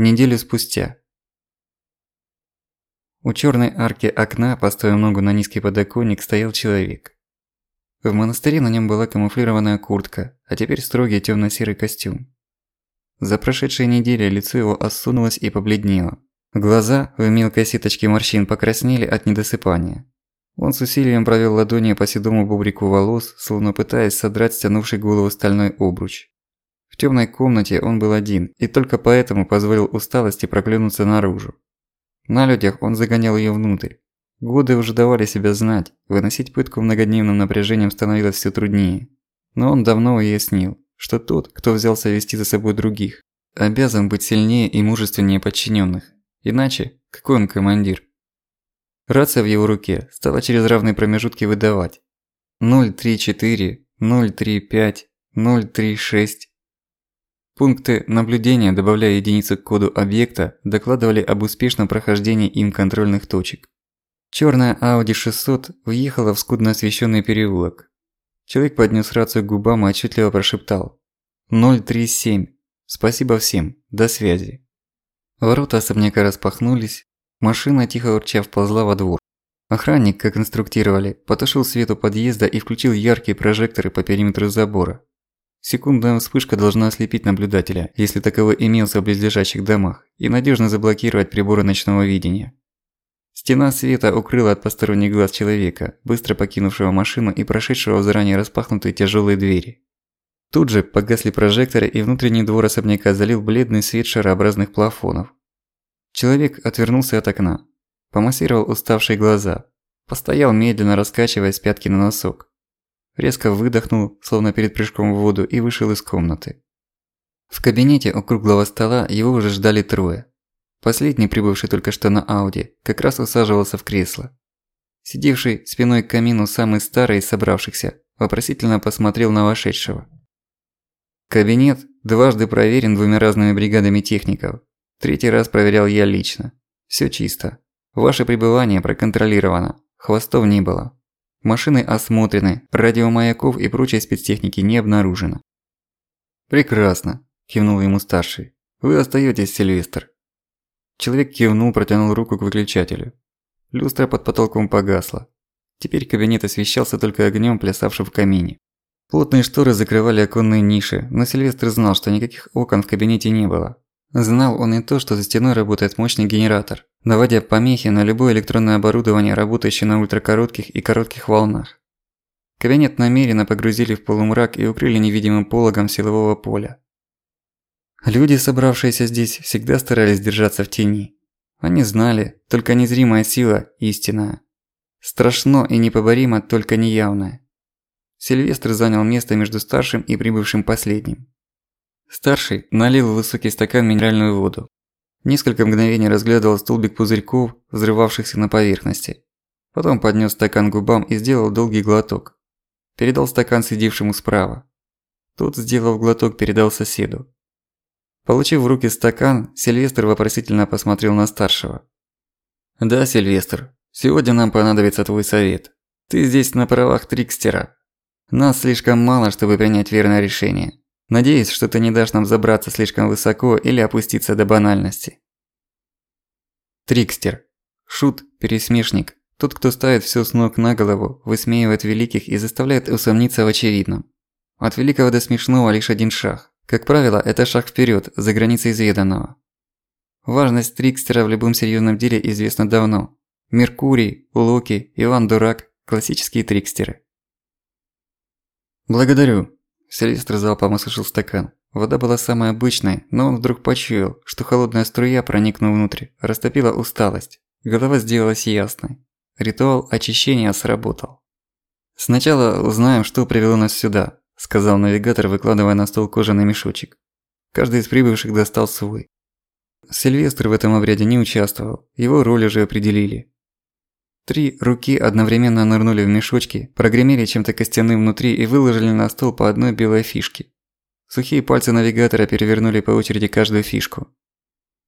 Неделю спустя. У черной арки окна, поставив ногу на низкий подоконник, стоял человек. В монастыре на нем была камуфлированная куртка, а теперь строгий темно серый костюм. За прошедшие недели лицо его осунулось и побледнело. Глаза в мелкой сеточке морщин покраснели от недосыпания. Он с усилием провел ладонью по седому бубрику волос, словно пытаясь содрать стянувший голову стальной обруч. В темной комнате он был один, и только поэтому позволил усталости проклюнуться наружу. На людях он загонял ее внутрь. Годы уже давали себя знать, выносить пытку многодневным напряжением становилось все труднее. Но он давно уяснил, что тот, кто взялся вести за собой других, обязан быть сильнее и мужественнее подчиненных. Иначе, какой он командир? Рация в его руке стала через равные промежутки выдавать. 034, 035, 036. Пункты наблюдения, добавляя единицы к коду объекта, докладывали об успешном прохождении им контрольных точек. Чёрная Audi 600 въехала в скудно освещенный переулок. Человек поднес рацию к губам и отчетливо прошептал. 037. Спасибо всем. До связи. Ворота особняка распахнулись. Машина, тихо урча, вползла во двор. Охранник, как инструктировали, потушил свет у подъезда и включил яркие прожекторы по периметру забора. Секундная вспышка должна ослепить наблюдателя, если таковой имелся в близлежащих домах, и надежно заблокировать приборы ночного видения. Стена света укрыла от посторонних глаз человека, быстро покинувшего машину и прошедшего в заранее распахнутые тяжелые двери. Тут же погасли прожекторы и внутренний двор особняка залил бледный свет шарообразных плафонов. Человек отвернулся от окна, помассировал уставшие глаза, постоял медленно раскачиваясь пятки на носок резко выдохнул, словно перед прыжком в воду, и вышел из комнаты. В кабинете у круглого стола его уже ждали трое. Последний, прибывший только что на Ауди, как раз усаживался в кресло. Сидевший спиной к камину самый старый из собравшихся, вопросительно посмотрел на вошедшего. Кабинет дважды проверен двумя разными бригадами техников. Третий раз проверял я лично. Всё чисто. Ваше пребывание проконтролировано. Хвостов не было. Машины осмотрены, радиомаяков и прочей спецтехники не обнаружено. «Прекрасно», – кивнул ему старший. «Вы остаетесь, Сильвестр». Человек кивнул, протянул руку к выключателю. Люстра под потолком погасла. Теперь кабинет освещался только огнем, плясавшим в камине. Плотные шторы закрывали оконные ниши, но Сильвестр знал, что никаких окон в кабинете не было. Знал он и то, что за стеной работает мощный генератор, наводя помехи на любое электронное оборудование, работающее на ультракоротких и коротких волнах. Кабинет намеренно погрузили в полумрак и укрыли невидимым пологом силового поля. Люди, собравшиеся здесь, всегда старались держаться в тени. Они знали, только незримая сила – истинная. Страшно и непоборимо, только неявное. Сильвестр занял место между старшим и прибывшим последним. Старший налил в высокий стакан минеральную воду. Несколько мгновений разглядывал столбик пузырьков, взрывавшихся на поверхности. Потом поднес стакан к губам и сделал долгий глоток. Передал стакан сидевшему справа. Тот, сделав глоток, передал соседу. Получив в руки стакан, Сильвестр вопросительно посмотрел на старшего. «Да, Сильвестр, сегодня нам понадобится твой совет. Ты здесь на правах трикстера. Нас слишком мало, чтобы принять верное решение. Надеюсь, что ты не дашь нам забраться слишком высоко или опуститься до банальности. Трикстер. Шут, пересмешник. Тот, кто ставит всё с ног на голову, высмеивает великих и заставляет усомниться в очевидном. От великого до смешного лишь один шаг. Как правило, это шаг вперёд, за границы изведанного. Важность Трикстера в любом серьёзном деле известна давно. Меркурий, Локи, Иван Дурак – классические трикстеры. «Благодарю», Сильвестр залпом осушил стакан. Вода была самая обычная, но он вдруг почуял, что холодная струя, проникнув внутрь, растопила усталость. Голова сделалась ясной. Ритуал очищения сработал. «Сначала узнаем, что привело нас сюда», – сказал навигатор, выкладывая на стол кожаный мешочек. Каждый из прибывших достал свой. Сильвестр в этом обряде не участвовал, его роль уже определили. Три руки одновременно нырнули в мешочки, прогремели чем-то костяным внутри и выложили на стол по одной белой фишке. Сухие пальцы навигатора перевернули по очереди каждую фишку.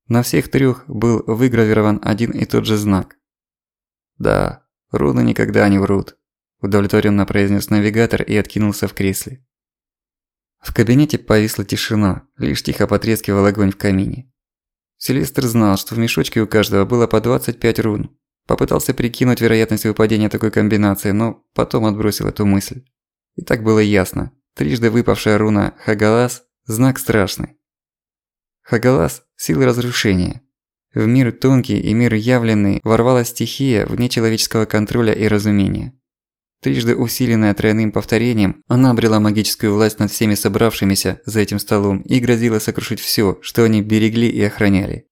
На всех трёх был выгравирован один и тот же знак. «Да, руны никогда не врут», – удовлетворенно произнес навигатор и откинулся в кресле. В кабинете повисла тишина, лишь тихо потрескивал огонь в камине. Сильвестр знал, что в мешочке у каждого было по 25 рун. Попытался прикинуть вероятность выпадения такой комбинации, но потом отбросил эту мысль. И так было ясно. Трижды выпавшая руна Хагалас – знак страшный. Хагалас – сила разрушения. В мир тонкий и мир явленный ворвалась стихия вне человеческого контроля и разумения. Трижды усиленная тройным повторением, она обрела магическую власть над всеми собравшимися за этим столом и грозила сокрушить всё, что они берегли и охраняли.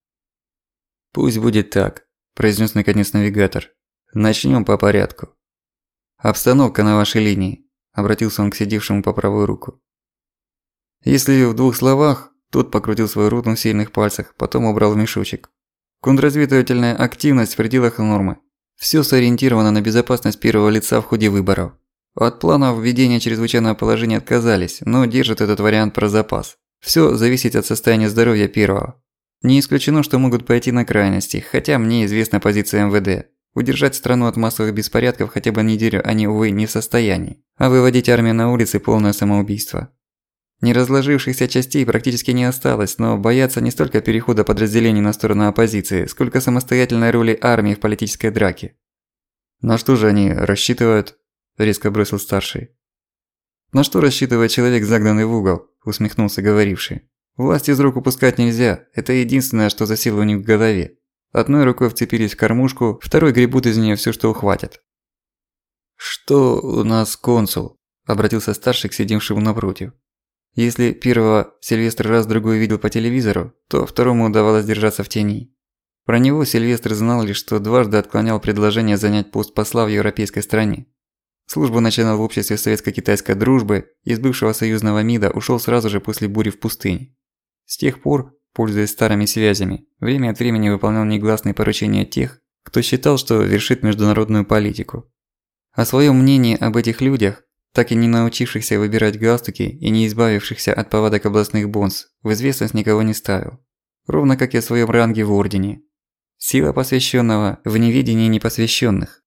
«Пусть будет так», – произнес наконец навигатор. Начнём по порядку. «Обстановка на вашей линии», – обратился он к сидевшему по правую руку. «Если в двух словах», – тот покрутил свою руку в сильных пальцах, потом убрал в мешочек. «Контрразведывательная активность в пределах нормы. Все сориентировано на безопасность первого лица в ходе выборов. От плана введения чрезвычайного положения отказались, но держат этот вариант про запас. Все зависит от состояния здоровья первого. Не исключено, что могут пойти на крайности, хотя мне известна позиция МВД. Удержать страну от массовых беспорядков хотя бы неделю они, увы, не в состоянии. А выводить армию на улицы – полное самоубийство. Не разложившихся частей практически не осталось, но боятся не столько перехода подразделений на сторону оппозиции, сколько самостоятельной роли армии в политической драке. «На что же они рассчитывают?» – резко бросил старший. «На что рассчитывает человек, загнанный в угол?» – усмехнулся говоривший. «Власть из рук упускать нельзя, это единственное, что засело у них в голове. Одной рукой вцепились в кормушку, второй гребут из нее все, что ухватят». «Что у нас консул?» – обратился старший к сидевшему напротив. Если первого Сильвестр раз-другой видел по телевизору, то второму удавалось держаться в тени. Про него Сильвестр знал лишь, что дважды отклонял предложение занять пост посла в европейской стране. Службу начинал в обществе советско-китайской дружбы, из бывшего союзного МИДа ушел сразу же после бури в пустыне. С тех пор, пользуясь старыми связями, время от времени выполнял негласные поручения тех, кто считал, что вершит международную политику. О своем мнении об этих людях так и не научившихся выбирать галстуки и не избавившихся от повадок областных бонс, в известность никого не ставил. Ровно как и о своем ранге в Ордене. Сила посвященного в неведении непосвященных.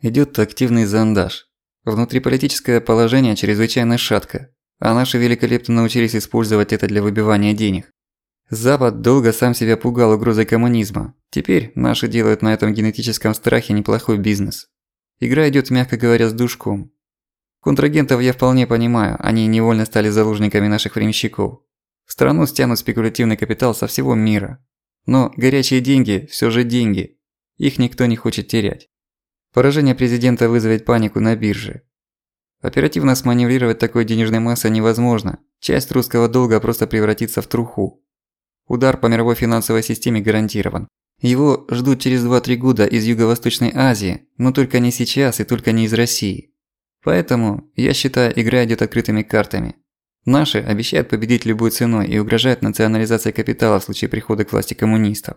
Идет активный зондаж. Внутриполитическое положение чрезвычайно шатко, а наши великолепно научились использовать это для выбивания денег. Запад долго сам себя пугал угрозой коммунизма. Теперь наши делают на этом генетическом страхе неплохой бизнес. Игра идет, мягко говоря, с душком. Контрагентов я вполне понимаю, они невольно стали заложниками наших временщиков. В страну стянут спекулятивный капитал со всего мира. Но горячие деньги все же деньги. Их никто не хочет терять. Поражение президента вызовет панику на бирже. Оперативно сманеврировать такой денежной массой невозможно. Часть русского долга просто превратится в труху. Удар по мировой финансовой системе гарантирован. Его ждут через 2-3 года из Юго-Восточной Азии, но только не сейчас и только не из России. Поэтому, я считаю, игра идет открытыми картами. Наши обещают победить любой ценой и угрожают национализацией капитала в случае прихода к власти коммунистов.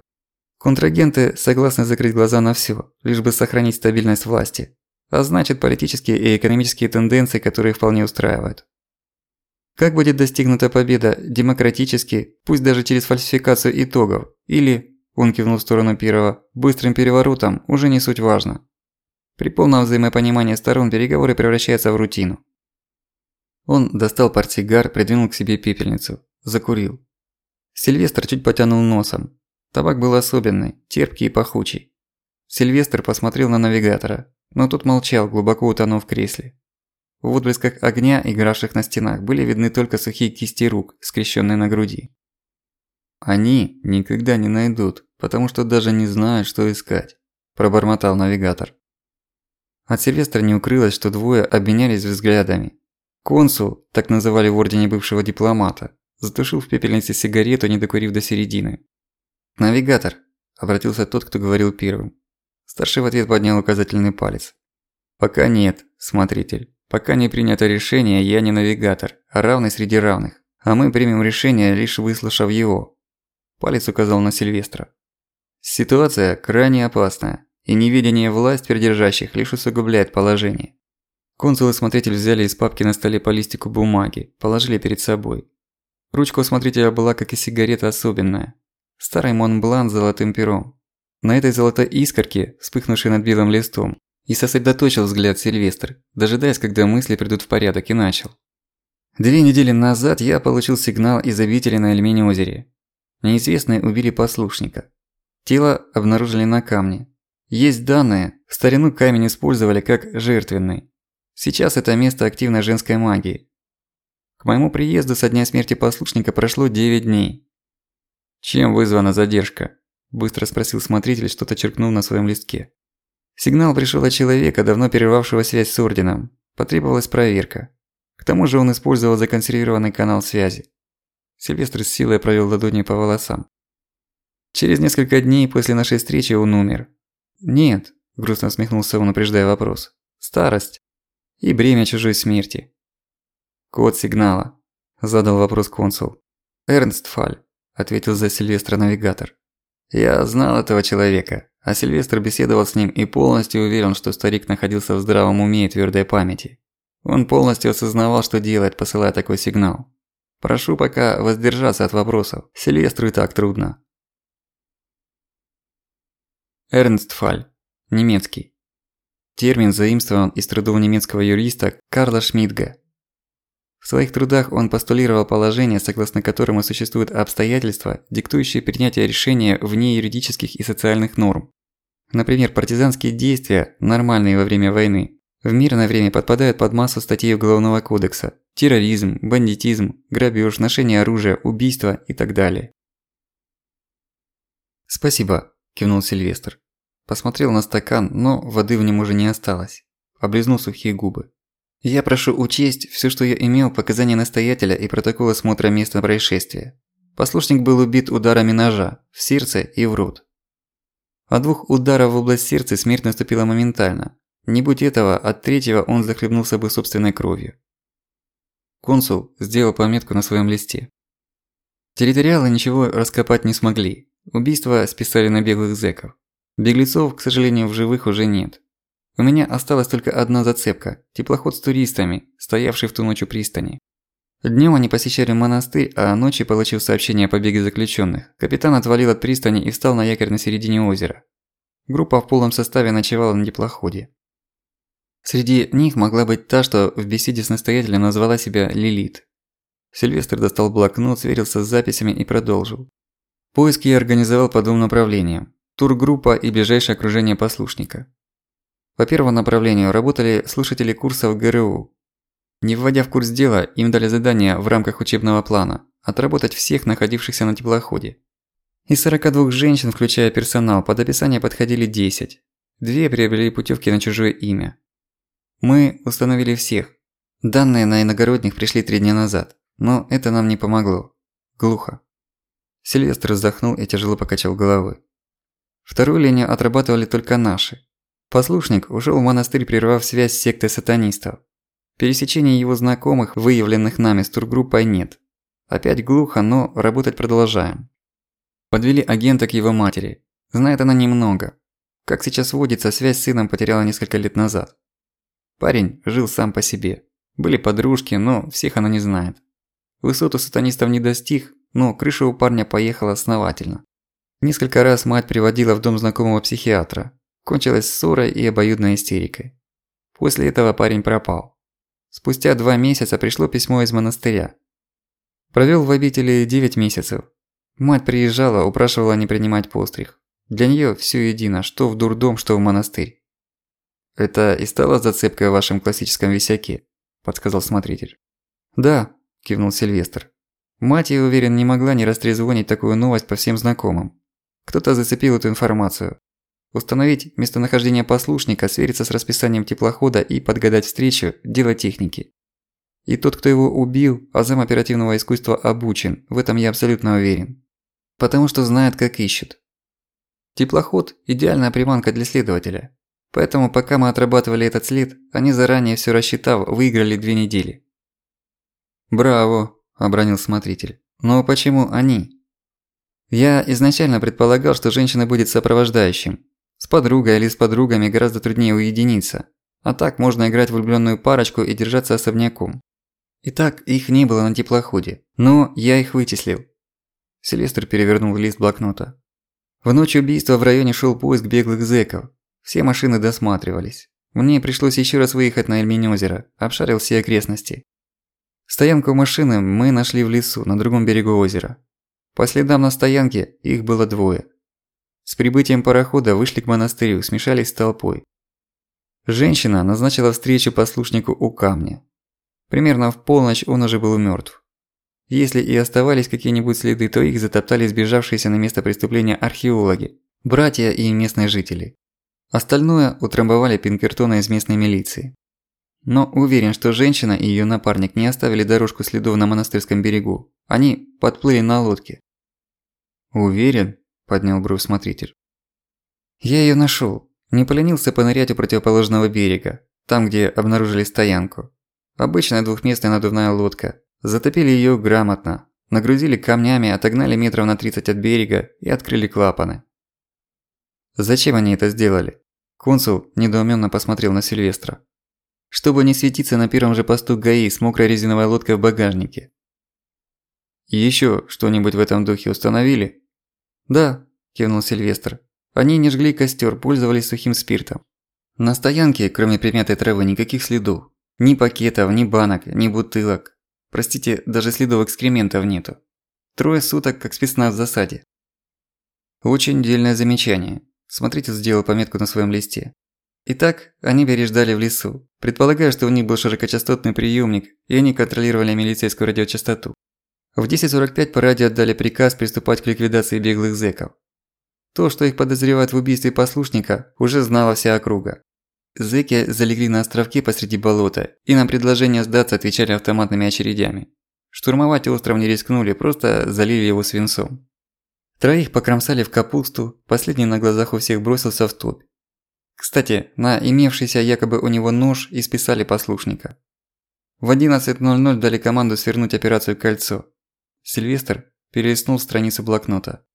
Контрагенты согласны закрыть глаза на всё, лишь бы сохранить стабильность власти. А значит, политические и экономические тенденции, которые вполне устраивают. Как будет достигнута победа демократически, пусть даже через фальсификацию итогов, или, он кивнул в сторону первого, быстрым переворотом, уже не суть важно. При полном взаимопонимании сторон переговоры превращаются в рутину. Он достал портсигар, придвинул к себе пепельницу. Закурил. Сильвестр чуть потянул носом. Табак был особенный, терпкий и пахучий. Сильвестр посмотрел на навигатора, но тот молчал, глубоко утонув в кресле. В отблесках огня, игравших на стенах, были видны только сухие кисти рук, скрещенные на груди. «Они никогда не найдут, потому что даже не знают, что искать», – пробормотал навигатор. От Сильвестра не укрылось, что двое обменялись взглядами. Консул, так называли в ордене бывшего дипломата, затушил в пепельнице сигарету, не докурив до середины. «Навигатор», – обратился тот, кто говорил первым. Старший в ответ поднял указательный палец. «Пока нет, смотритель. Пока не принято решение, я не навигатор, а равный среди равных. А мы примем решение, лишь выслушав его». Палец указал на Сильвестра. «Ситуация крайне опасная и неведение власть придержащих лишь усугубляет положение. Консул и смотритель взяли из папки на столе по листику бумаги, положили перед собой. Ручка у смотрителя была, как и сигарета, особенная. Старый Монблан с золотым пером. На этой золотой искорке, вспыхнувшей над белым листом, и сосредоточил взгляд Сильвестр, дожидаясь, когда мысли придут в порядок, и начал. Две недели назад я получил сигнал из обители на Эльмине озере. Неизвестные убили послушника. Тело обнаружили на камне. Есть данные, в старину камень использовали как жертвенный. Сейчас это место активной женской магии. К моему приезду со дня смерти послушника прошло 9 дней. «Чем вызвана задержка?» – быстро спросил смотритель, что-то черкнув на своем листке. Сигнал пришел от человека, давно перервавшего связь с Орденом. Потребовалась проверка. К тому же он использовал законсервированный канал связи. Сильвестр с силой провел ладони по волосам. Через несколько дней после нашей встречи он умер. Нет, грустно усмехнулся он, упреждая вопрос. Старость. И бремя чужой смерти. Код сигнала. Задал вопрос консул. Эрнст Фаль, ответил за Сильвестра навигатор. Я знал этого человека, а Сильвестр беседовал с ним и полностью уверен, что старик находился в здравом уме и твёрдой памяти. Он полностью осознавал, что делает, посылая такой сигнал. Прошу пока воздержаться от вопросов. Сильвестру и так трудно. Эрнст Фаль. Немецкий. Термин заимствован из трудов немецкого юриста Карла Шмидга. В своих трудах он постулировал положение, согласно которому существуют обстоятельства, диктующие принятие решения вне юридических и социальных норм. Например, партизанские действия, нормальные во время войны, в мирное время подпадают под массу статей Уголовного кодекса – терроризм, бандитизм, грабеж, ношение оружия, убийство и так далее. «Спасибо», – кивнул Сильвестр. Посмотрел на стакан, но воды в нем уже не осталось. Облизнул сухие губы. «Я прошу учесть все, что я имел, показания настоятеля и протокол осмотра места происшествия. Послушник был убит ударами ножа, в сердце и в рот. От двух ударов в область сердца смерть наступила моментально, не будь этого, от третьего он захлебнулся бы собственной кровью. Консул сделал пометку на своем листе. Территориалы ничего раскопать не смогли. Убийство списали на беглых зэков. Беглецов, к сожалению, в живых уже нет. У меня осталась только одна зацепка – теплоход с туристами, стоявший в ту ночь у пристани. Днём они посещали монастырь, а ночью, получив сообщение о побеге заключённых, капитан отвалил от пристани и встал на якорь на середине озера. Группа в полном составе ночевала на теплоходе. Среди них могла быть та, что в беседе с настоятелем назвала себя Лилит. Сильвестр достал блокнот, сверился с записями и продолжил. Поиски я организовал по двум направлениям – тургруппа и ближайшее окружение послушника. По первому направлению работали слушатели курсов ГРУ. Не вводя в курс дела, им дали задание в рамках учебного плана – отработать всех находившихся на теплоходе. Из 42 женщин, включая персонал, под описание подходили 10. Две приобрели путевки на чужое имя. Мы установили всех. Данные на иногородних пришли три дня назад, но это нам не помогло. Глухо. Сильвестр вздохнул и тяжело покачал головой. Вторую линию отрабатывали только наши. Послушник ушел в монастырь, прервав связь с сектой сатанистов. Пересечений его знакомых, выявленных нами с тургруппой, нет. Опять глухо, но работать продолжаем. Подвели агента к его матери. Знает она немного. Как сейчас водится, связь с сыном потеряла несколько лет назад. Парень жил сам по себе. Были подружки, но всех она не знает. Высоту сатанистов не достиг, но крыша у парня поехала основательно. Несколько раз мать приводила в дом знакомого психиатра. Кончилась ссорой и обоюдной истерикой. После этого парень пропал. Спустя два месяца пришло письмо из монастыря. Провёл в обители 9 месяцев. Мать приезжала, упрашивала не принимать постриг. Для неё всё едино, что в дурдом, что в монастырь. «Это и стало зацепкой в вашем классическом висяке», – подсказал смотритель. «Да», – кивнул Сильвестр. Мать, я уверен, не могла не растрезвонить такую новость по всем знакомым. Кто-то зацепил эту информацию. Установить местонахождение послушника, свериться с расписанием теплохода и подгадать встречу – дело техники. И тот, кто его убил, азам оперативного искусства обучен, в этом я абсолютно уверен. Потому что знает, как ищут. Теплоход – идеальная приманка для следователя. Поэтому пока мы отрабатывали этот след, они заранее все рассчитав, выиграли две недели. «Браво!» – обронил смотритель. «Но почему они?» «Я изначально предполагал, что женщина будет сопровождающим. С подругой или с подругами гораздо труднее уединиться. А так можно играть в влюблённую парочку и держаться особняком. Итак, их не было на теплоходе, но я их вычислил». Сильвестр перевернул лист блокнота. В ночь убийства в районе шел поиск беглых зэков. Все машины досматривались. Мне пришлось еще раз выехать на Эльминь-озеро, обшарил все окрестности. Стоянку машины мы нашли в лесу, на другом берегу озера. По следам на стоянке их было двое. С прибытием парохода вышли к монастырю, смешались с толпой. Женщина назначила встречу послушнику у камня. Примерно в полночь он уже был мертв. Если и оставались какие-нибудь следы, то их затоптали сбежавшиеся на место преступления археологи, братья и местные жители. Остальное утрамбовали Пинкертона из местной милиции. Но уверен, что женщина и её напарник не оставили дорожку следов на монастырском берегу. Они подплыли на лодке. «Уверен?» – поднял бровь смотритель. «Я её нашёл. Не поленился понырять у противоположного берега, там, где обнаружили стоянку. Обычная двухместная надувная лодка. Затопили её грамотно, нагрузили камнями, отогнали метров на 30 от берега и открыли клапаны. Зачем они это сделали? Консул недоуменно посмотрел на Сильвестра. Чтобы не светиться на первом же посту ГАИ с мокрой резиновой лодкой в багажнике. Ещё что-нибудь в этом духе установили? Да, кивнул Сильвестр. Они не жгли костер, пользовались сухим спиртом. На стоянке, кроме примятой травы, никаких следов. Ни пакетов, ни банок, ни бутылок. Простите, даже следов экскрементов нету. Трое суток, как спецназ в засаде. Очень дельное замечание. Смотрите, сделал пометку на своем листе. Итак, они переждали в лесу. Предполагаю, что у них был широкочастотный приемник, и они контролировали милицейскую радиочастоту. В 10.45 по радио отдали приказ приступать к ликвидации беглых зэков. То, что их подозревают в убийстве послушника, уже знала вся округа. Зэки залегли на островке посреди болота, и на предложение сдаться отвечали автоматными очередями. Штурмовать остров не рискнули, просто залили его свинцом. Троих покромсали в капусту, последний на глазах у всех бросился в топь. Кстати, на имевшийся якобы у него нож исписали послушника. В 11.00 дали команду свернуть операцию «Кольцо». Сильвестр перелистнул страницу блокнота.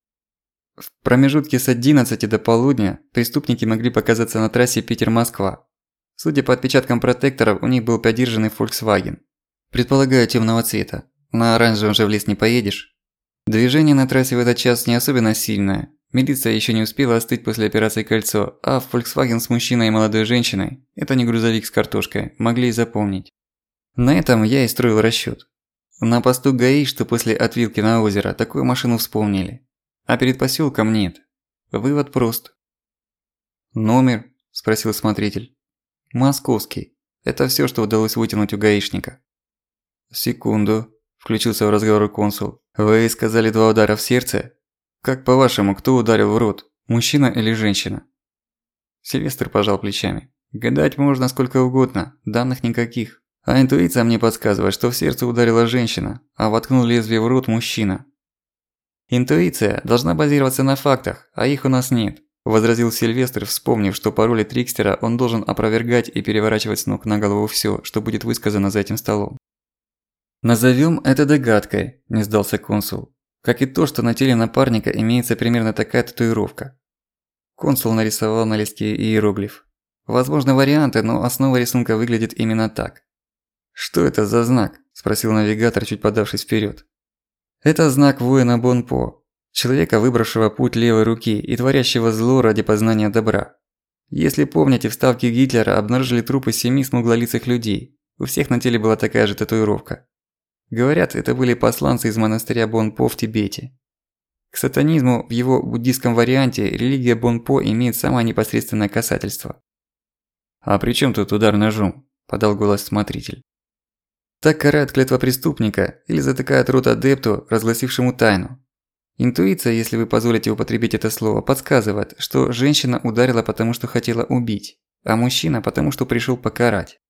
В промежутке с 11 до полудня преступники могли показаться на трассе Питер-Москва. Судя по отпечаткам протекторов, у них был подержанный Volkswagen. Предполагаю, темного цвета. На оранжевом же в лес не поедешь. Движение на трассе в этот час не особенно сильное. Милиция еще не успела остыть после операции «Кольцо», а Volkswagen с мужчиной и молодой женщиной – это не грузовик с картошкой, могли и запомнить. На этом я и строил расчёт. На посту ГАИ, что после отвилки на озеро, такую машину вспомнили. А перед посёлком нет. Вывод прост. «Номер?» – спросил смотритель. «Московский. Это всё, что удалось вытянуть у гаишника». «Секунду», – включился в разговор консул. «Вы сказали два удара в сердце? Как по-вашему, кто ударил в рот, мужчина или женщина?» Сильвестр пожал плечами. «Гадать можно сколько угодно, данных никаких. А интуиция мне подсказывает, что в сердце ударила женщина, а воткнул лезвие в рот мужчина. «Интуиция должна базироваться на фактах, а их у нас нет», – возразил Сильвестр, вспомнив, что по роли Трикстера он должен опровергать и переворачивать с ног на голову всё, что будет высказано за этим столом. «Назовём это догадкой», – не сдался консул. «Как и то, что на теле напарника имеется примерно такая татуировка». Консул нарисовал на листке иероглиф. Возможны варианты, но основа рисунка выглядит именно так. «Что это за знак?» – спросил навигатор, чуть подавшись вперёд. Это знак воина Бонпо, человека, выбравшего путь левой руки и творящего зло ради познания добра. Если помните, в ставке Гитлера обнаружили трупы семи смуглолицых людей. У всех на теле была такая же татуировка. Говорят, это были посланцы из монастыря Бонпо в Тибете. К сатанизму в его буддийском варианте религия Бонпо имеет самое непосредственное касательство. «А при чем тут удар ножом?» – подал голос смотритель. Так карает клятва преступника или затыкает рот адепту, разгласившему тайну. Интуиция, если вы позволите употребить это слово, подсказывает, что женщина ударила потому, что хотела убить, а мужчина потому, что пришел покарать.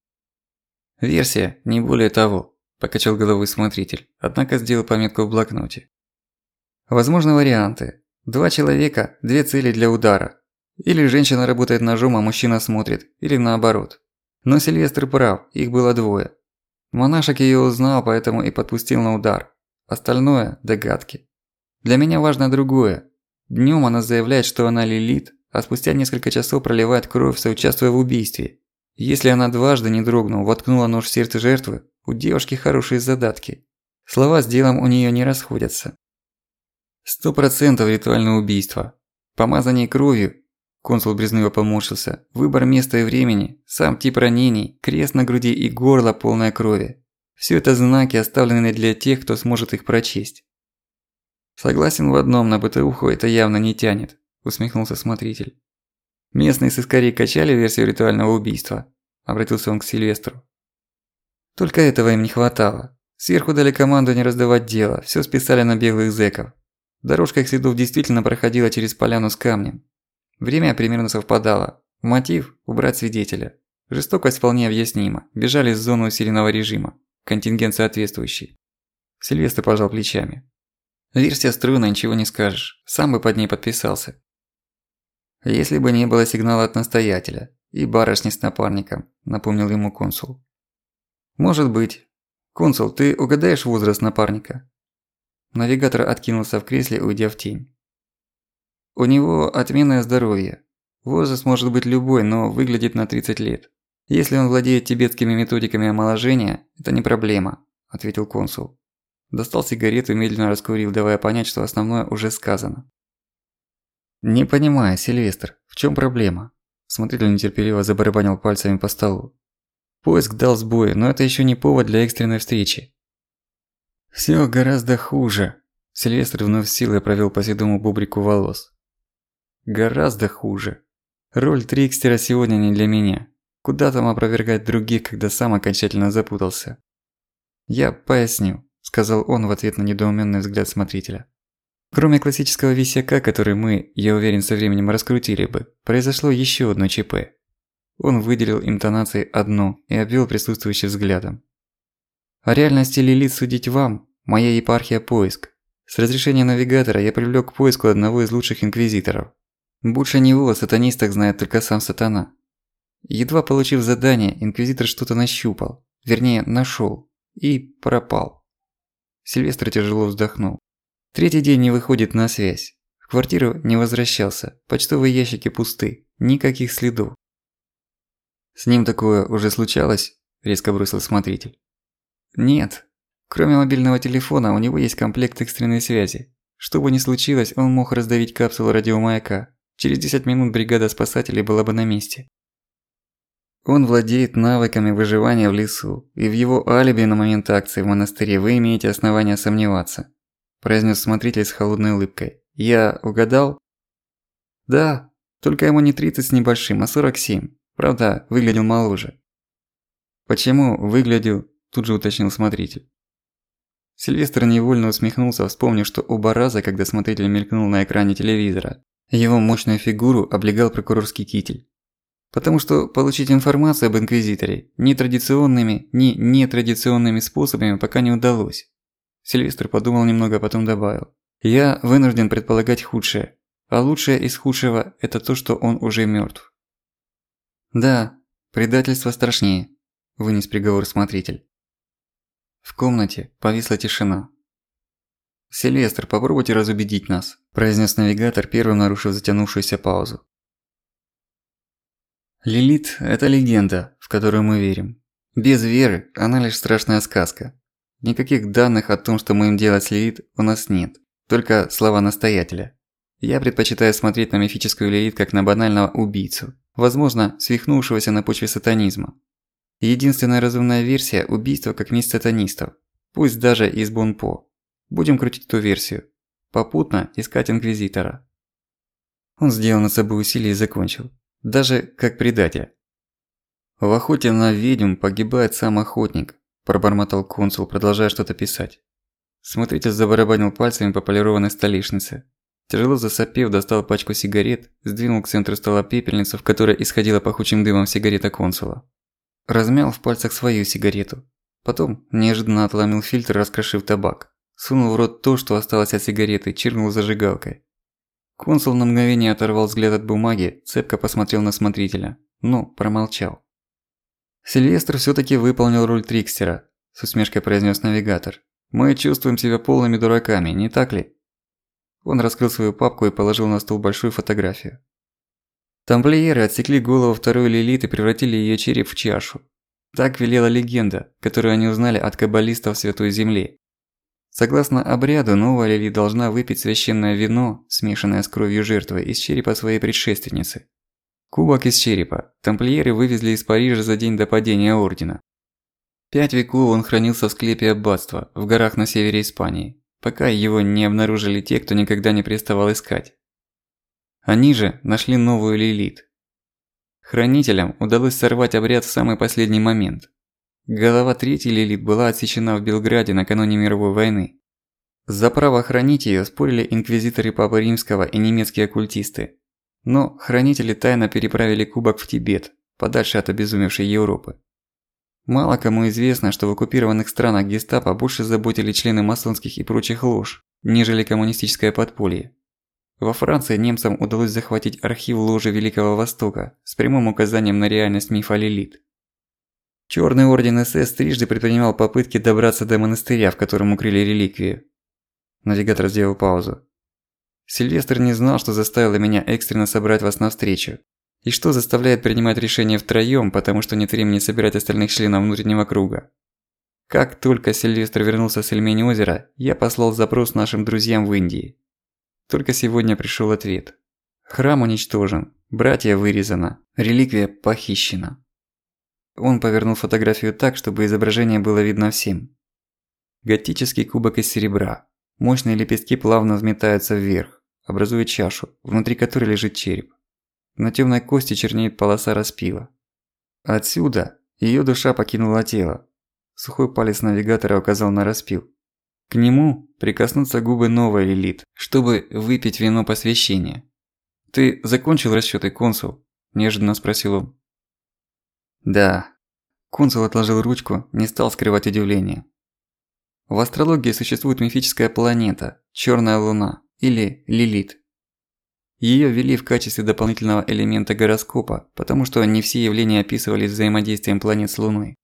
Версия, не более того, покачал головой смотритель, однако сделал пометку в блокноте. Возможны варианты. Два человека, две цели для удара. Или женщина работает ножом, а мужчина смотрит, или наоборот. Но Сильвестр прав, их было двое. Монашек её узнал, поэтому и подпустил на удар. Остальное – догадки. Для меня важно другое. Днём она заявляет, что она лилит, а спустя несколько часов проливает кровь, соучаствуя в убийстве. Если она дважды, не дрогнув, воткнула нож в сердце жертвы, у девушки хорошие задатки. Слова с делом у неё не расходятся. Сто процентов ритуальное убийство. Помазание кровью Консул брезгливо поморщился. Выбор места и времени, сам тип ранений, крест на груди и горло полное крови. Все это знаки, оставленные для тех, кто сможет их прочесть. Согласен в одном, на бытовуху это явно не тянет, усмехнулся смотритель. Местные сыскари качали версию ритуального убийства, обратился он к Сильвестру. Только этого им не хватало. Сверху дали команду не раздавать дело, все списали на белых зэков. Дорожка их следов действительно проходила через поляну с камнем. Время примерно совпадало. Мотив – убрать свидетеля. Жестокость вполне объяснима. Бежали из зоны усиленного режима. Контингент соответствующий. Сильвестр пожал плечами. Версия стройная, ничего не скажешь. Сам бы под ней подписался. Если бы не было сигнала от настоятеля и барышни с напарником, напомнил ему консул. Может быть. Консул, ты угадаешь возраст напарника? Навигатор откинулся в кресле, уйдя в тень. У него отменное здоровье. Возраст может быть любой, но выглядит на 30 лет. Если он владеет тибетскими методиками омоложения, это не проблема, ответил консул. Достал сигарету и медленно раскурил, давая понять, что основное уже сказано. «Не понимаю, Сильвестр, в чем проблема?» Смотритель нетерпеливо забарабанил пальцами по столу. Поиск дал сбой, но это еще не повод для экстренной встречи. Все гораздо хуже. Сильвестр вновь силой провел по седому бубрику волос. Гораздо хуже. Роль Трикстера сегодня не для меня. Куда там опровергать других, когда сам окончательно запутался? Я поясню, сказал он в ответ на недоумённый взгляд смотрителя. Кроме классического висяка, который мы, я уверен, со временем раскрутили бы, произошло еще одно ЧП. Он выделил интонацией одну и обвел присутствующих взглядом. О реальности Лилит судить вам, моя епархия поиск. С разрешения навигатора я привлёк к поиску одного из лучших инквизиторов. Больше него о сатанистах знает только сам сатана. Едва получив задание, инквизитор что-то нащупал, вернее, нашёл и пропал. Сильвестр тяжело вздохнул. Третий день не выходит на связь. В квартиру не возвращался, почтовые ящики пусты, никаких следов. «С ним такое уже случалось?» – резко бросил смотритель. «Нет. Кроме мобильного телефона у него есть комплект экстренной связи. Что бы ни случилось, он мог раздавить капсулу радиомаяка. Через 10 минут бригада спасателей была бы на месте. Он владеет навыками выживания в лесу, и в его алиби на момент акции в монастыре вы имеете основания сомневаться произнес смотритель с холодной улыбкой. «Я угадал?» «Да, только ему не 30 с небольшим, а 47. Правда, выглядел моложе». «Почему выглядел?» – тут же уточнил смотритель. Сильвестр невольно усмехнулся, вспомнив, что оба раза, когда смотритель мелькнул на экране телевизора, его мощную фигуру облегал прокурорский китель. Потому что получить информацию об Инквизиторе ни традиционными, ни нетрадиционными способами пока не удалось. Сильвестр подумал немного, а потом добавил. «Я вынужден предполагать худшее. А лучшее из худшего – это то, что он уже мертв. «Да, предательство страшнее», – вынес приговор смотритель. В комнате повисла тишина. «Сильвестр, попробуйте разубедить нас», – произнес навигатор, первым нарушив затянувшуюся паузу. Лилит – это легенда, в которую мы верим. Без веры она лишь страшная сказка. Никаких данных о том, что мы им делать с Лилит, у нас нет. Только слова настоятеля. Я предпочитаю смотреть на мифическую Лилит как на банального убийцу. Возможно, свихнувшегося на почве сатанизма. Единственная разумная версия – убийство как месть сатанистов. Пусть даже из Бонпо. Будем крутить ту версию. Попутно искать Инквизитора. Он сделал над собой усилие и закончил. Даже как предатель. В охоте на ведьм погибает сам охотник, пробормотал консул, продолжая что-то писать. Смотритель забарабанил пальцами по полированной столешнице. Тяжело засопев, достал пачку сигарет, сдвинул к центру стола пепельницу, в которой исходила пахучим дымом сигарета консула. Размял в пальцах свою сигарету. Потом неожиданно отломил фильтр, раскрошив табак. Сунул в рот то, что осталось от сигареты, чиркнул зажигалкой. Консул на мгновение оторвал взгляд от бумаги, цепко посмотрел на смотрителя, но промолчал. Сильвестр всё-таки выполнил роль трикстера, с усмешкой произнёс навигатор. Мы чувствуем себя полными дураками, не так ли? Он раскрыл свою папку и положил на стол большую фотографию. Тамплиеры отсекли голову второй Лилит и превратили её череп в чашу. Так велела легенда, которую они узнали от каббалистов Святой Земли. Согласно обряду, новая Лили должна выпить священное вино, смешанное с кровью жертвы, из черепа своей предшественницы. Кубок из черепа. Тамплиеры вывезли из Парижа за день до падения Ордена. Пять веков он хранился в склепе аббатства, в горах на севере Испании. пока его не обнаружили те, кто никогда не переставал искать. Они же нашли новую Лилит. Хранителям удалось сорвать обряд в самый последний момент. Голова третьей Лилит была отсечена в Белграде накануне мировой войны. За право хранить её спорили инквизиторы Папы Римского и немецкие оккультисты. Но хранители тайно переправили кубок в Тибет, подальше от обезумевшей Европы. Мало кому известно, что в оккупированных странах гестапо больше заботили члены масонских и прочих лож, нежели коммунистическое подполье. Во Франции немцам удалось захватить архив ложи Великого Востока с прямым указанием на реальность мифа Лилит. Чёрный орден СС трижды предпринимал попытки добраться до монастыря, в котором укрыли реликвию. Навигатор сделал паузу. Сильвестр не знал, что заставило меня экстренно собрать вас на встречу. И что заставляет принимать решение втроём, потому что нет времени собирать остальных членов внутреннего круга. Как только Сильвестр вернулся с Эльмени озера, я послал запрос нашим друзьям в Индии. Только сегодня пришёл ответ. Храм уничтожен, братья вырезано, реликвия похищена. Он повернул фотографию так, чтобы изображение было видно всем. Готический кубок из серебра. Мощные лепестки плавно взметаются вверх, образуя чашу, внутри которой лежит череп. На тёмной кости чернеет полоса распила. Отсюда её душа покинула тело. Сухой палец навигатора указал на распил. К нему прикоснутся губы новой Лилит, чтобы выпить вино посвящения. «Ты закончил расчёты, консул?» – неожиданно спросил он. «Да». Консул отложил ручку, не стал скрывать удивление. В астрологии существует мифическая планета – Чёрная Луна или Лилит. Её ввели в качестве дополнительного элемента гороскопа, потому что не все явления описывались взаимодействием планет с Луной.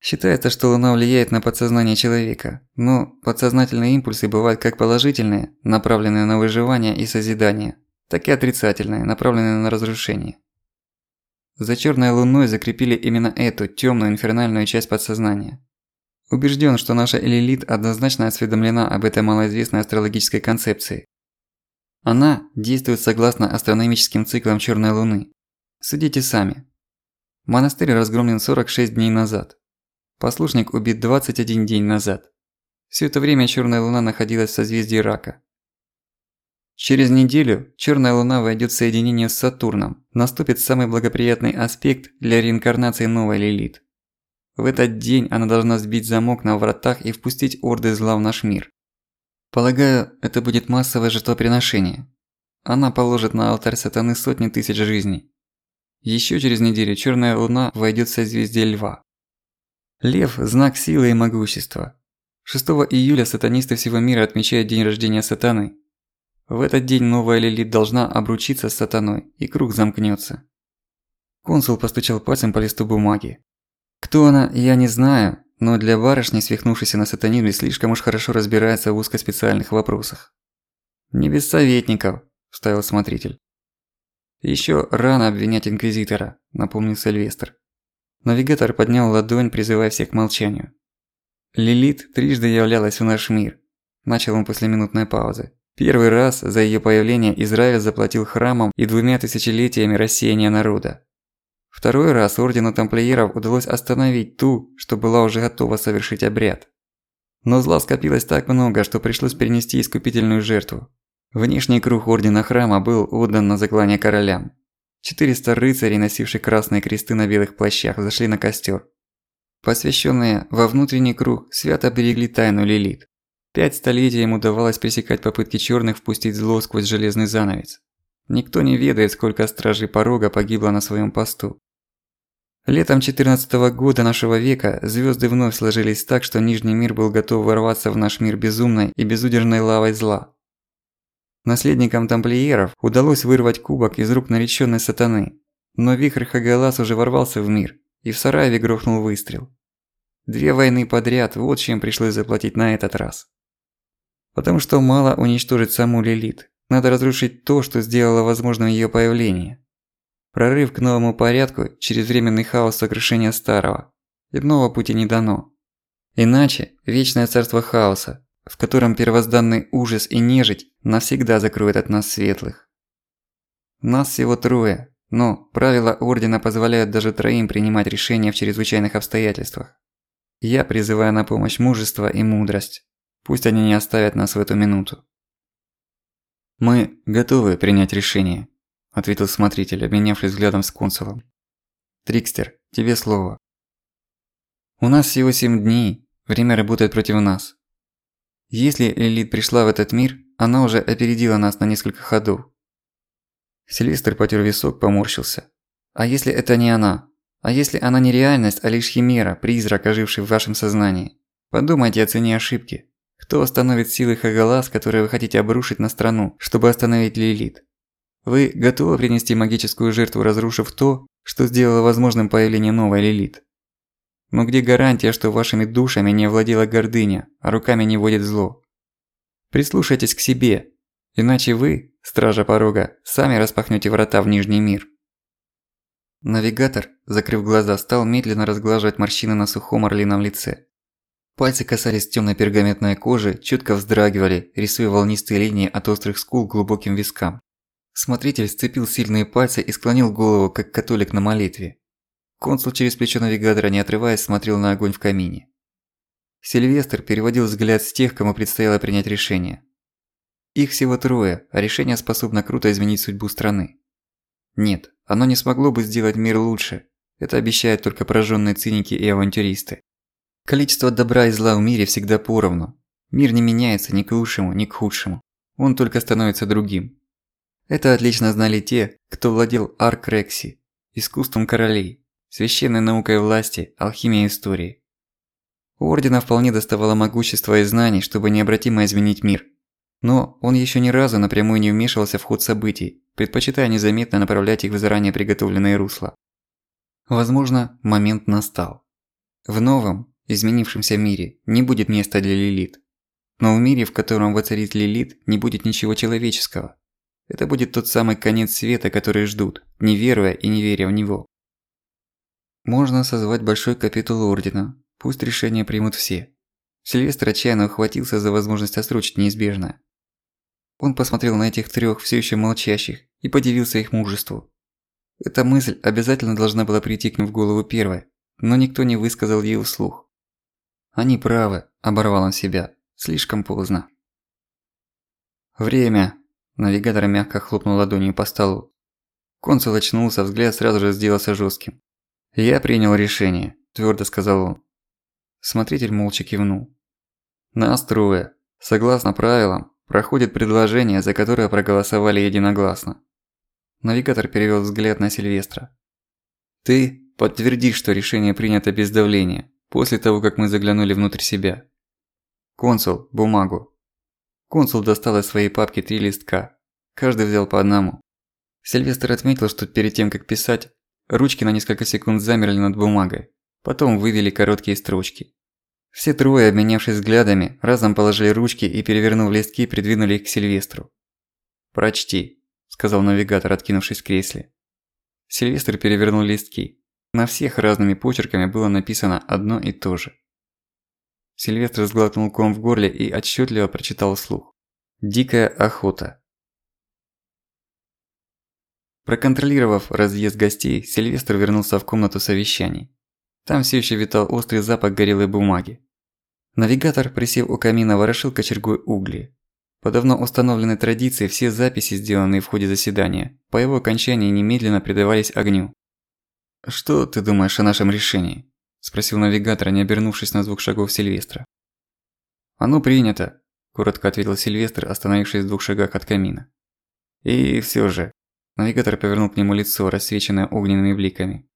Считается, что Луна влияет на подсознание человека, но подсознательные импульсы бывают как положительные, направленные на выживание и созидание, так и отрицательные, направленные на разрушение. За Чёрной Луной закрепили именно эту тёмную инфернальную часть подсознания. Убежден, что наша Элилит однозначно осведомлена об этой малоизвестной астрологической концепции. Она действует согласно астрономическим циклам Чёрной Луны. Судите сами. Монастырь разгромлен 46 дней назад. Послушник убит 21 день назад. Всё это время Чёрная Луна находилась в созвездии Рака. Через неделю Чёрная Луна войдёт в соединение с Сатурном. Наступит самый благоприятный аспект для реинкарнации новой Лилит. В этот день она должна сбить замок на вратах и впустить орды зла в наш мир. Полагаю, это будет массовое жертвоприношение. Она положит на алтарь сатаны сотни тысяч жизней. Ещё через неделю Чёрная Луна войдёт в созвездие Льва. Лев – знак силы и могущества. 6 июля сатанисты всего мира отмечают день рождения сатаны. В этот день новая Лилит должна обручиться с сатаной, и круг замкнется. Консул постучал пальцем по листу бумаги. Кто она, я не знаю, но для барышни, свихнувшейся на сатанизме, слишком уж хорошо разбирается в узкоспециальных вопросах. «Не без советников», – вставил смотритель. Еще рано обвинять Инквизитора», – напомнил Сильвестр. Навигатор поднял ладонь, призывая всех к молчанию. «Лилит трижды являлась в наш мир», – начал он после минутной паузы. Первый раз за её появление Израиль заплатил храмам и двумя тысячелетиями рассеяния народа. Второй раз Ордену Тамплиеров удалось остановить ту, что была уже готова совершить обряд. Но зла скопилось так много, что пришлось перенести искупительную жертву. Внешний круг Ордена Храма был отдан на заклание королям. 400 рыцарей, носивших красные кресты на белых плащах, зашли на костер. Посвященные во внутренний круг свято берегли тайну Лилит. Пять столетий им удавалось пресекать попытки черных впустить зло сквозь железный занавес. Никто не ведает, сколько стражей порога погибло на своем посту. Летом 14 -го года нашего века звезды вновь сложились так, что Нижний мир был готов ворваться в наш мир безумной и безудержной лавой зла. Наследникам тамплиеров удалось вырвать кубок из рук нареченной сатаны, но вихрь Хагалас уже ворвался в мир, и в Сараеве грохнул выстрел. Две войны подряд – вот чем пришлось заплатить на этот раз. Потому что мало уничтожить саму Лилит, надо разрушить то, что сделало возможным её появление. Прорыв к новому порядку через временный хаос сокрушения старого. Иного пути не дано. Иначе вечное царство хаоса, в котором первозданный ужас и нежить навсегда закроют от нас светлых. Нас всего трое, но правила Ордена позволяют даже троим принимать решения в чрезвычайных обстоятельствах. Я призываю на помощь мужество и мудрость. Пусть они не оставят нас в эту минуту. «Мы готовы принять решение», – ответил смотритель, обменявшись взглядом с консулом. «Трикстер, тебе слово». «У нас всего семь дней, время работает против нас. Если Лилит пришла в этот мир, она уже опередила нас на несколько ходов». Сильвестр потер висок, поморщился. «А если это не она? А если она не реальность, а лишь химера, призрак, оживший в вашем сознании? Подумайте о цене ошибки. Кто остановит силы Хагалас, которые вы хотите обрушить на страну, чтобы остановить Лилит? Вы готовы принести магическую жертву, разрушив то, что сделало возможным появление новой Лилит? Но где гарантия, что вашими душами не владела гордыня, а руками не водит зло? Прислушайтесь к себе, иначе вы, стража порога, сами распахнете врата в Нижний мир. Навигатор, закрыв глаза, стал медленно разглаживать морщины на сухом орлином лице. Пальцы касались темной пергаментной кожи, чутко вздрагивали, рисуя волнистые линии от острых скул к глубоким вискам. Смотритель сцепил сильные пальцы и склонил голову, как католик на молитве. Консул через плечо навигатора, не отрываясь, смотрел на огонь в камине. Сильвестр переводил взгляд с тех, кому предстояло принять решение. Их всего трое, а решение способно круто изменить судьбу страны. Нет, оно не смогло бы сделать мир лучше. Это обещают только пораженные циники и авантюристы. Количество добра и зла в мире всегда поровну. Мир не меняется ни к лучшему, ни к худшему. Он только становится другим. Это отлично знали те, кто владел Арк-Рекси, искусством королей, священной наукой власти, алхимией истории. У Ордена вполне доставало могущества и знаний, чтобы необратимо изменить мир. Но он еще ни разу напрямую не вмешивался в ход событий, предпочитая незаметно направлять их в заранее приготовленные русла. Возможно, момент настал. В новом, изменившемся мире не будет места для Лилит. Но в мире, в котором воцарит Лилит, не будет ничего человеческого. Это будет тот самый конец света, который ждут, не веруя и не веря в него. Можно созвать большой капитул Ордена, пусть решение примут все. Сильвестр отчаянно ухватился за возможность отсрочить неизбежное. Он посмотрел на этих трёх все ещё молчащих и подивился их мужеству. Эта мысль обязательно должна была прийти к ним в голову первой, но никто не высказал ей вслух. Они правы, оборвал он себя. Слишком поздно. Время. Навигатор мягко хлопнул ладонью по столу. Консул очнулся, взгляд сразу же сделался жестким. «Я принял решение», – твердо сказал он. Смотритель молча кивнул. «Нас трое. Согласно правилам, проходит предложение, за которое проголосовали единогласно». Навигатор перевел взгляд на Сильвестра. «Ты подтвердишь, что решение принято без давления, после того, как мы заглянули внутрь себя. «Консул, бумагу». Консул достал из своей папки три листка. Каждый взял по одному. Сильвестр отметил, что перед тем, как писать, ручки на несколько секунд замерли над бумагой. Потом вывели короткие строчки. Все трое, обменявшись взглядами, разом положили ручки и, перевернув листки, придвинули их к Сильвестру. «Прочти», – сказал навигатор, откинувшись в кресле. Сильвестр перевернул листки. На всех разными почерками было написано одно и то же. Сильвестр сглотнул ком в горле и отчетливо прочитал вслух. «Дикая охота». Проконтролировав разъезд гостей, Сильвестр вернулся в комнату совещаний. Там все еще витал острый запах горелой бумаги. Навигатор, присев у камина, ворошил кочергой угли. По давно установленной традиции все записи, сделанные в ходе заседания, по его окончании немедленно предавались огню. «Что ты думаешь о нашем решении?» – спросил навигатор, не обернувшись на звук шагов Сильвестра. «Оно принято», – коротко ответил Сильвестр, остановившись в двух шагах от камина. «И всё же», – навигатор повернул к нему лицо, рассвеченное огненными бликами.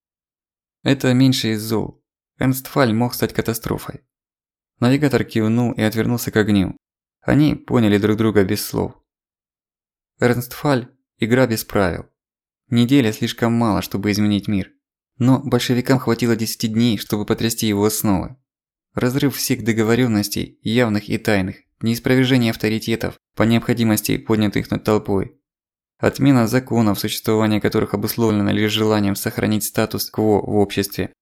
«Это меньше из зол. Эрнстфаль мог стать катастрофой». Навигатор кивнул и отвернулся к огню. Они поняли друг друга без слов. Эрнстфаль – игра без правил. Неделя слишком мало, чтобы изменить мир. Но большевикам хватило 10 дней, чтобы потрясти его основы. Разрыв всех договоренностей, явных и тайных, неиспровержение авторитетов, по необходимости поднятых над толпой. Отмена законов, существование которых обусловлено лишь желанием сохранить статус-кво в обществе.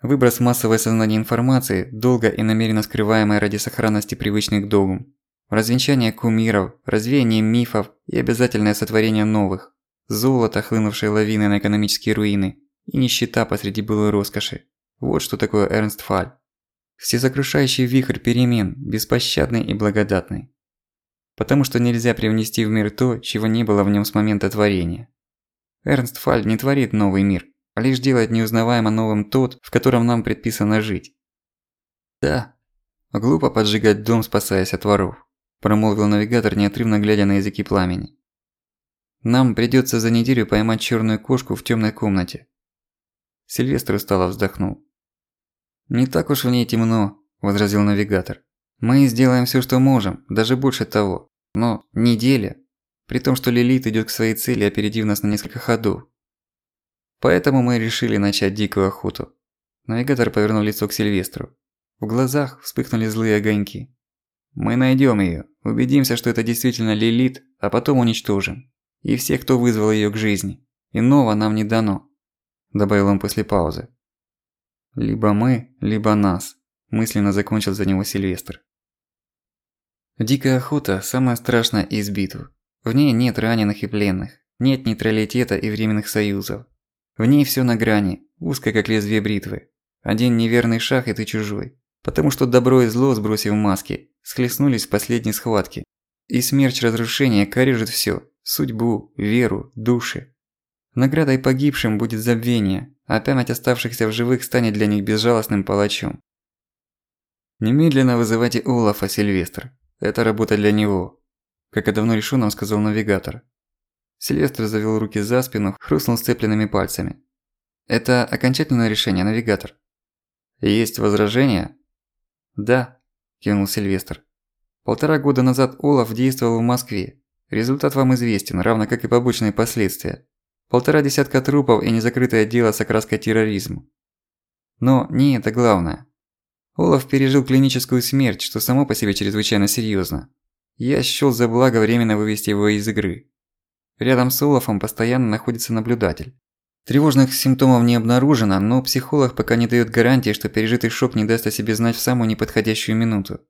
Выброс массовой сознания информации, долго и намеренно скрываемой ради сохранности привычных догм. Развенчание кумиров, развеяние мифов и обязательное сотворение новых. Золото, хлынувшее лавиной на экономические руины, и нищета посреди былой роскоши. Вот что такое Эрнст Фаль. Всесокрушающий вихрь перемен, беспощадный и благодатный. Потому что нельзя привнести в мир то, чего не было в нем с момента творения. Эрнст Фаль не творит новый мир, а лишь делает неузнаваемо новым тот, в котором нам предписано жить. Да, глупо поджигать дом, спасаясь от воров, промолвил навигатор, неотрывно глядя на языки пламени. Нам придётся за неделю поймать чёрную кошку в тёмной комнате. Сильвестр устало вздохнул. «Не так уж в ней темно», – возразил навигатор. «Мы сделаем всё, что можем, даже больше того. Но неделя, при том, что Лилит идёт к своей цели, опередив нас на несколько ходов. Поэтому мы решили начать дикую охоту». Навигатор повернул лицо к Сильвестру. В глазах вспыхнули злые огоньки. «Мы найдём её, убедимся, что это действительно Лилит, а потом уничтожим. И всех, кто вызвал её к жизни. Иного нам не дано», – добавил он после паузы. «Либо мы, либо нас», – мысленно закончил за него Сильвестр. Дикая охота – самая страшная из битв. В ней нет раненых и пленных, нет нейтралитета и временных союзов. В ней всё на грани, узко как лезвие бритвы. Один неверный шаг и ты чужой. Потому что добро и зло, сбросив маски, схлестнулись в последней схватке. И смерч разрушения корежит всё – судьбу, веру, души. Наградой погибшим будет забвение, а память оставшихся в живых станет для них безжалостным палачом. Немедленно вызывайте Олафа, Сильвестр. Это работа для него. Как и давно решено, сказал навигатор. Сильвестр завел руки за спину, хрустнул сцепленными пальцами. Это окончательное решение, навигатор. Есть возражения? Да, кивнул Сильвестр. Полтора года назад Олаф действовал в Москве. Результат вам известен, равно как и побочные последствия. Полтора десятка трупов и незакрытое дело с окраской терроризма. Но не это главное. Олаф пережил клиническую смерть, что само по себе чрезвычайно серьёзно. Я счёл за благо временно вывести его из игры. Рядом с Олафом постоянно находится наблюдатель. Тревожных симптомов не обнаружено, но психолог пока не даёт гарантии, что пережитый шок не даст о себе знать в самую неподходящую минуту.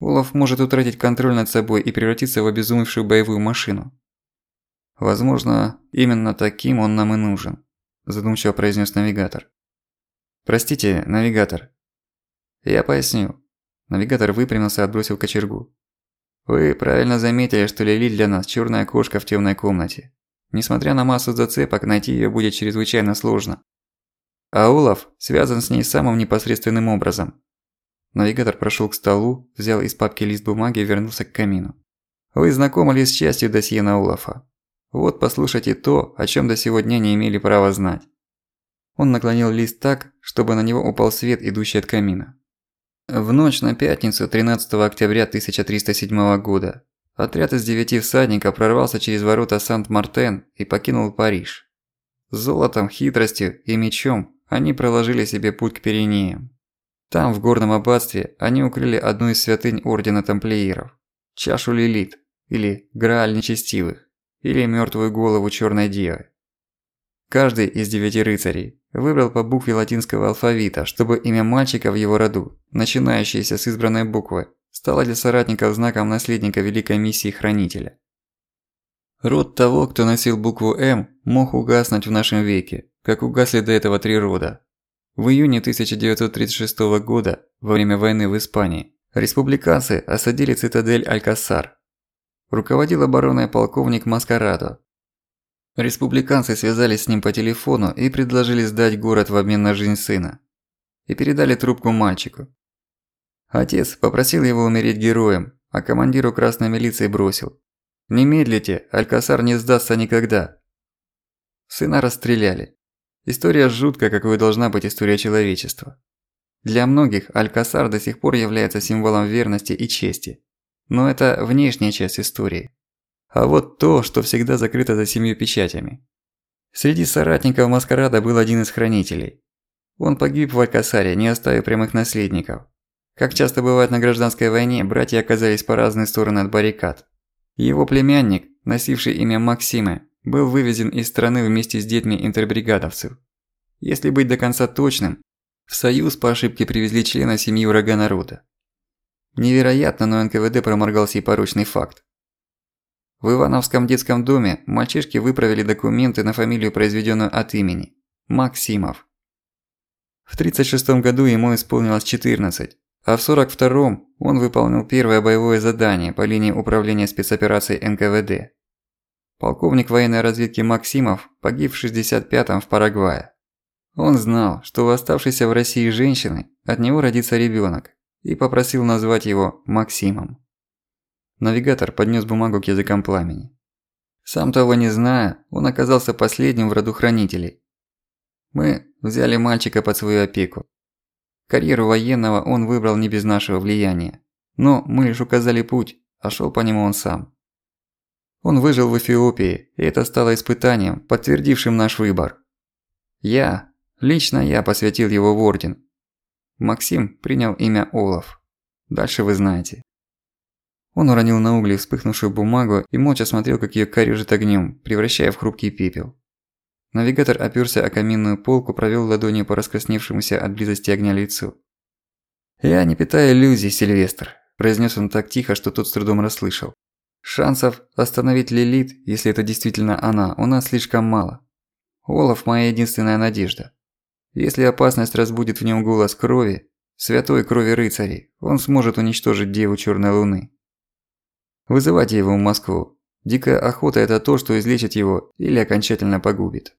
Олаф может утратить контроль над собой и превратиться в обезумевшую боевую машину. Возможно, именно таким он нам и нужен, задумчиво произнес навигатор. Простите, навигатор. Я поясню. Навигатор выпрямился и отбросил кочергу. Вы правильно заметили, что Лили для нас черная кошка в темной комнате. Несмотря на массу зацепок, найти ее будет чрезвычайно сложно. А Олаф связан с ней самым непосредственным образом. Навигатор прошел к столу, взял из папки лист бумаги и вернулся к камину. Вы знакомы ли с частью досье на Олафа? Вот послушайте то, о чем до сего дня не имели права знать. Он наклонил лист так, чтобы на него упал свет, идущий от камина. В ночь на пятницу 13 октября 1307 года отряд из девяти всадников прорвался через ворота Сант-Мартен и покинул Париж. Золотом, хитростью и мечом они проложили себе путь к Пиренеям. Там, в горном аббатстве, они укрыли одну из святынь Ордена Тамплиеров – чашу Лилит, или Грааль Нечестивых или мертвую голову черной девы. Каждый из девяти рыцарей выбрал по букве латинского алфавита, чтобы имя мальчика в его роду, начинающееся с избранной буквы, стало для соратников знаком наследника великой миссии Хранителя. Род того, кто носил букву «М», мог угаснуть в нашем веке, как угасли до этого три рода. В июне 1936 года, во время войны в Испании, республиканцы осадили цитадель Алькасар, руководил обороной полковник Маскарадо. Республиканцы связались с ним по телефону и предложили сдать город в обмен на жизнь сына. И передали трубку мальчику. Отец попросил его умереть героем, а командиру красной милиции бросил. «Не медлите, Алькасар не сдастся никогда». Сына расстреляли. История жуткая, какой должна быть история человечества. Для многих Алькасар до сих пор является символом верности и чести. Но это внешняя часть истории. А вот то, что всегда закрыто за семью печатями. Среди соратников Маскарада был один из хранителей. Он погиб в Алькасаре, не оставив прямых наследников. Как часто бывает на гражданской войне, братья оказались по разные стороны от баррикад. Его племянник, носивший имя Максима, был вывезен из страны вместе с детьми интербригадовцев. Если быть до конца точным, в Союз по ошибке привезли члена семьи врага народа. Невероятно, но НКВД проморгал сей порочный факт. В Ивановском детском доме мальчишки выправили документы на фамилию, произведенную от имени – Максимов. В 1936 году ему исполнилось 14, А в 42-м он выполнил первое боевое задание по линии управления спецоперацией НКВД. Полковник военной разведки Максимов погиб в 65-м в Парагвае. Он знал, что у оставшейся в России женщины от него родится ребёнок, и попросил назвать его Максимом. Навигатор поднёс бумагу к языкам пламени. Сам того не зная, он оказался последним в роду хранителей. Мы взяли мальчика под свою опеку. Карьеру военного он выбрал не без нашего влияния. Но мы лишь указали путь, а шел по нему он сам. Он выжил в Эфиопии, и это стало испытанием, подтвердившим наш выбор. Я, лично я посвятил его в орден. Максим принял имя Олаф. Дальше вы знаете. Он уронил на угли вспыхнувшую бумагу и молча смотрел, как её корёжит огнём, превращая в хрупкий пепел. Навигатор опёрся о каминную полку, провёл ладонью по раскрасневшемуся от близости огня лицу. «Я не питаю иллюзий, Сильвестр», – произнёс он так тихо, что тот с трудом расслышал. «Шансов остановить Лилит, если это действительно она, у нас слишком мало. Олаф – моя единственная надежда. Если опасность разбудит в нём голос крови, святой крови рыцарей, он сможет уничтожить Деву Чёрной Луны. Вызывайте его в Москву. Дикая охота – это то, что излечит его или окончательно погубит.